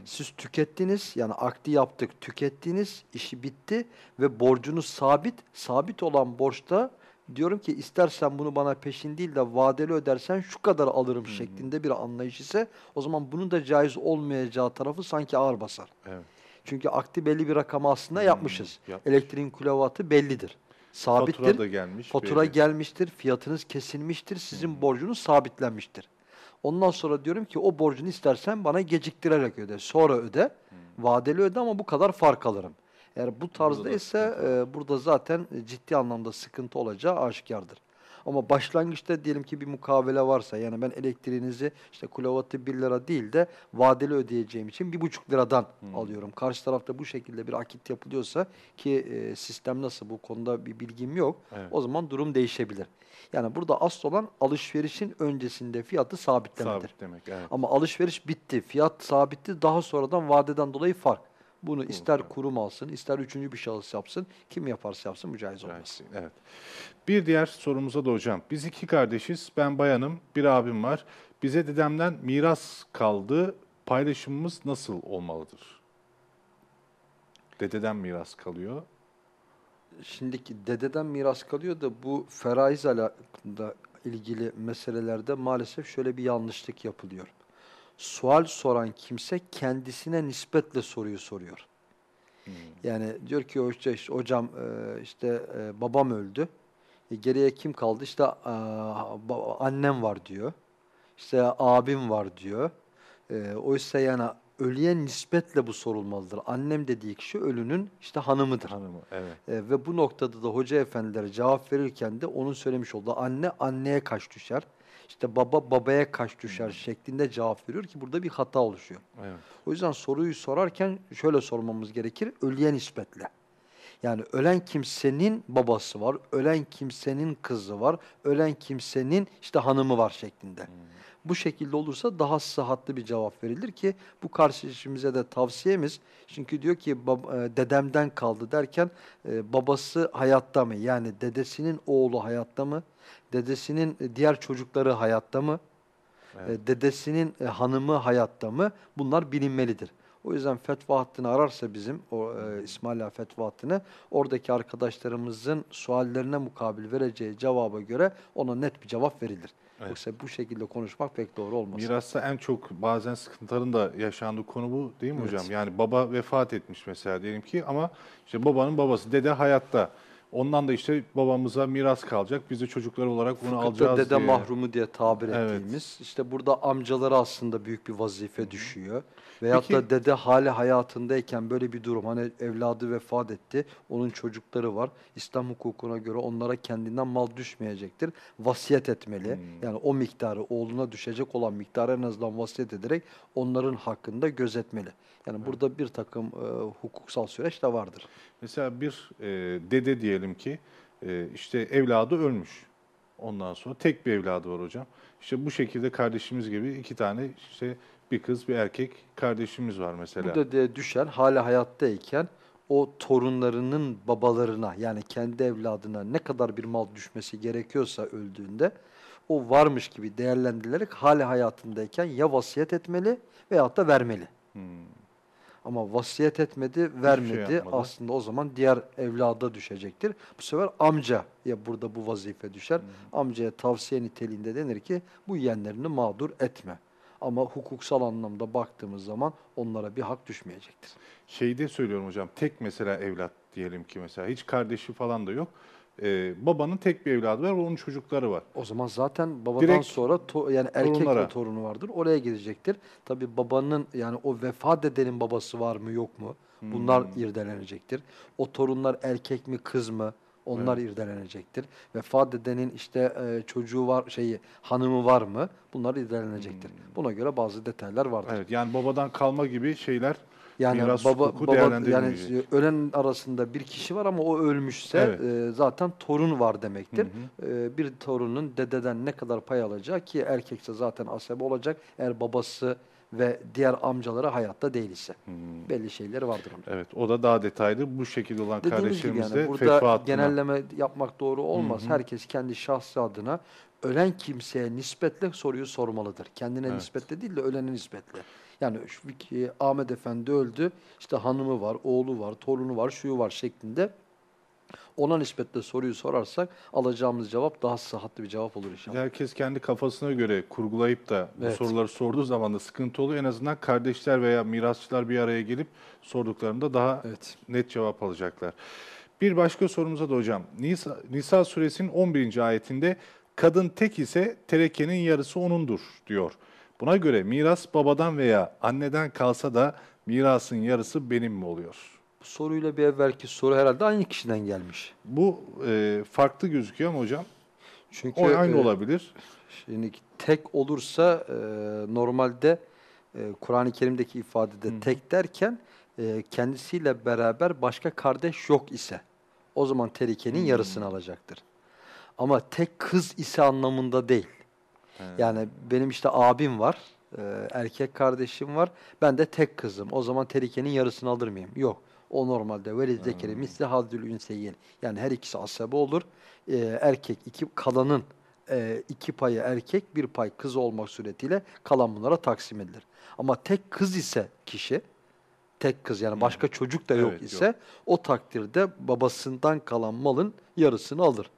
Siz tükettiniz yani akdi yaptık tükettiniz işi bitti ve borcunuz sabit. Sabit olan borçta diyorum ki istersen bunu bana peşin değil de vadeli ödersen şu kadar alırım şeklinde bir anlayış ise o zaman bunun da caiz olmayacağı tarafı sanki ağır basar. Evet. Çünkü akdi belli bir rakamı aslında yapmışız. yapmış. Elektriğin kilovatı bellidir. Sabittir. Fatura da gelmiş. Fatura belli. gelmiştir, fiyatınız kesilmiştir, sizin borcunuz sabitlenmiştir. Ondan sonra diyorum ki o borcunu istersen bana geciktirerek öde, sonra öde, vadeli öde ama bu kadar fark alırım. Eğer bu tarzda da ise e, burada zaten ciddi anlamda sıkıntı olacağı aşikardır. Ama başlangıçta diyelim ki bir mukavele varsa yani ben elektriğinizi işte kilovatı 1 lira değil de vadeli ödeyeceğim için 1,5 liradan alıyorum. Karşı tarafta bu şekilde bir akit yapılıyorsa ki e, sistem nasıl bu konuda bir bilgim yok. Evet. O zaman durum değişebilir. Yani burada asıl olan alışverişin öncesinde fiyatı sabitlemedir. Sabit demek. Evet. Ama alışveriş bitti, fiyat sabitti, daha sonradan vadeden dolayı fark. Bunu ister kurum alsın, ister üçüncü bir şahıs yapsın, kim yaparsa yapsın bu caiz olmaz. Evet. Bir diğer sorumuza da hocam. Biz iki kardeşiz. Ben bayanım, bir abim var. Bize dedemden miras kaldı. Paylaşımımız nasıl olmalıdır? Dededen miras kalıyor. Şimdiki dededen miras kalıyor da bu feraiz alakalı ilgili meselelerde maalesef şöyle bir yanlışlık yapılıyor. Sual soran kimse kendisine nispetle soruyu soruyor. Yani diyor ki işte, işte hocam e, işte e, babam öldü. E, geriye kim kaldı? İşte ba- annem var diyor. İşte abim var diyor. E, oysa yani ölüye nispetle bu sorulmalıdır. Annem dediği kişi ölünün işte hanımıdır. Hanımı. Evet. E, ve bu noktada da hoca efendiler cevap verirken de onun söylemiş olduğu anne anneye kaç düşer, işte baba babaya kaç düşer şeklinde cevap veriyor ki burada bir hata oluşuyor. Evet. O yüzden soruyu sorarken şöyle sormamız gerekir, ölüye nispetle. Yani ölen kimsenin babası var, ölen kimsenin kızı var, ölen kimsenin işte hanımı var şeklinde. Bu şekilde olursa daha sıhhatli bir cevap verilir ki bu kardeşimize de tavsiyemiz. Çünkü diyor ki e, dedemden kaldı derken e, babası hayatta mı? Yani dedesinin oğlu hayatta mı? Dedesinin e, diğer çocukları hayatta mı? Evet. Dedesinin hanımı hayatta mı? Bunlar bilinmelidir. O yüzden fetva hattını ararsa bizim o e, İsmaila fetva hattını oradaki arkadaşlarımızın suallerine mukabil vereceği cevaba göre ona net bir cevap verilir. Evet. Yoksa bu şekilde konuşmak pek doğru olmaz. Mirasta en çok bazen sıkıntıların da yaşandığı konu bu değil mi Evet. hocam? Yani baba vefat etmiş mesela diyelim ki ama işte babanın babası dede hayatta. Ondan da işte babamıza miras kalacak. Biz de çocuklar olarak bunu Fıkıhta alacağız dede diye. mahrumu diye tabir Evet. ettiğimiz işte burada amcalara aslında büyük bir vazife düşüyor. Veyahut Peki- da dede hali hayatındayken böyle bir durum hani evladı vefat etti onun çocukları var. İslam hukukuna göre onlara kendinden mal düşmeyecektir. Vasiyet etmeli. Hmm. Yani o miktarı oğluna düşecek olan miktarı en azından vasiyet ederek onların hakkında gözetmeli. Yani burada bir takım e, hukuksal süreç de vardır. Mesela bir e, dede diyelim ki e, işte evladı ölmüş. Ondan sonra tek bir evladı var hocam. İşte bu şekilde kardeşimiz gibi iki tane işte bir kız bir erkek kardeşimiz var mesela. Bu dedeye düşen hala hayattayken o torunlarının babalarına yani kendi evladına ne kadar bir mal düşmesi gerekiyorsa öldüğünde o varmış gibi değerlendirilerek hala hayatındayken ya vasiyet etmeli veyahut da vermeli. Hmm. Ama vasiyet etmedi, vermedi. yapmadı. Aslında o zaman diğer evlada düşecektir. Bu sefer amca ya burada bu vazife düşer. Amcaya tavsiye niteliğinde denir ki bu yeğenlerini mağdur etme. Ama hukuksal anlamda baktığımız zaman onlara bir hak düşmeyecektir. Şeyde söylüyorum hocam tek mesela evlat diyelim ki mesela hiç kardeşi falan da yok. Ee, babanın tek bir evladı var ve onun çocukları var. O zaman zaten babadan Direkt sonra to- yani erkek torunlara. ve torunu vardır. Oraya gidecektir. Tabii babanın yani o vefat edenin babası var mı yok mu? Bunlar Hmm. irdelenecektir. O torunlar erkek mi kız mı? Onlar irdelenecektir. Vefat edenin işte e, çocuğu var şeyi hanımı var mı? Bunlar irdelenecektir. Buna göre bazı detaylar vardır. Evet yani babadan kalma gibi şeyler Yani miras baba, hukuku baba yani ölen arasında bir kişi var ama o ölmüşse Evet. e, zaten torun var demektir. E, bir torunun dededen ne kadar pay alacağı ki erkekse zaten asebe olacak eğer babası ve diğer amcaları hayatta değil ise. Belli şeyleri vardır onun. Evet o da daha detaylı. Bu şekilde olan Dediğimiz kardeşlerimiz yani de burada fetva genelleme yapmak doğru olmaz. Herkes kendi şahsı adına ölen kimseye nispetle soruyu sormalıdır. Kendine Evet. nispetle değil de ölene nispetle. Yani şu Ahmet Efendi öldü, işte hanımı var, oğlu var, torunu var, şuyu var şeklinde ona nispetle soruyu sorarsak alacağımız cevap daha sıhhatli bir cevap olur inşallah. Herkes kendi kafasına göre kurgulayıp da bu Evet. soruları sorduğu zaman da sıkıntı oluyor. En azından kardeşler veya mirasçılar bir araya gelip sorduklarında daha Evet. net cevap alacaklar. Bir başka sorumuza da hocam. Nisa, Nisa suresinin 11. ayetinde kadın tek ise terekenin yarısı onundur diyor. Buna göre miras babadan veya anneden kalsa da mirasın yarısı benim mi oluyor? Bu soruyla bir evvelki soru herhalde aynı kişiden gelmiş. Bu e, farklı gözüküyor ama hocam Çünkü o aynı e, olabilir. Şimdi tek olursa e, normalde e, Kur'an-ı Kerim'deki ifadede tek derken e, kendisiyle beraber başka kardeş yok ise o zaman terikenin yarısını alacaktır. Ama tek kız ise anlamında değil. Yani benim işte abim var, e, erkek kardeşim var, ben de tek kızım. O zaman terikenin yarısını alır mıyım? Yok. O normalde velid zekeri misli haddül ünseyin. Yani her ikisi asabe olur. E, erkek iki kalanın e, iki payı erkek, bir pay kız olmak suretiyle kalan bunlara taksim edilir. Ama tek kız ise kişi, tek kız yani başka çocuk da yok Evet, ise o takdirde babasından kalan malın yarısını alır.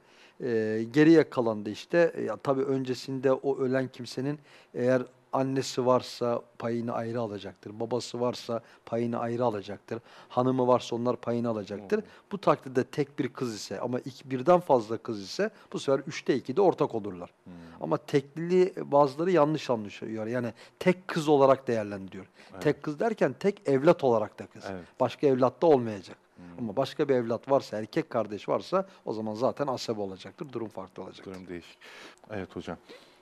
Ee, geriye kalan da işte e, ya tabii öncesinde o ölen kimsenin eğer annesi varsa payını ayrı alacaktır. Babası varsa payını ayrı alacaktır. Hanımı varsa onlar payını alacaktır. Bu takdirde tek bir kız ise ama iki, birden fazla kız ise bu sefer üçte iki de ortak olurlar. Ama tekliliği bazıları yanlış anlıyor. Yani tek kız olarak değerlendiriyor. Tek kız derken tek evlat olarak da kız. Evet. Başka evlat da olmayacak. Ama başka bir evlat varsa, erkek kardeş varsa o zaman zaten asebe olacaktır. Durum farklı olacaktır. Durum değişik. Evet hocam.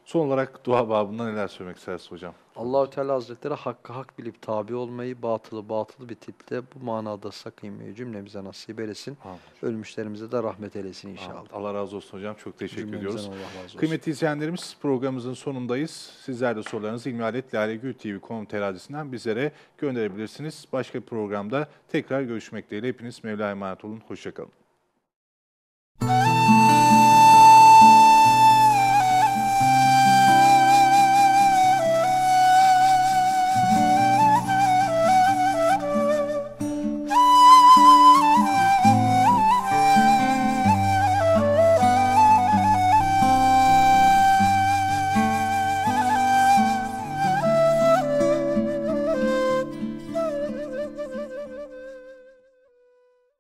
Son olarak dua babında neler söylemek istersiniz hocam? Allahü Teala Hazretleri hakkı hak bilip tabi olmayı, batılı batılı bir tipte bu manada sakınmayı cümlemize nasip eylesin. Amin. Ölmüşlerimize de rahmet eylesin inşallah. Allah razı olsun hocam. Çok teşekkür Cümlemizden ediyoruz. Allah razı olsun. Kıymetli izleyenlerimiz programımızın sonundayız. Sizler de sorularınızı ilmihaletlalegültv.com terazisinden bizlere gönderebilirsiniz. Başka bir programda tekrar görüşmek dileğiyle. Hepiniz Mevla'ya emanet olun. Hoşçakalın.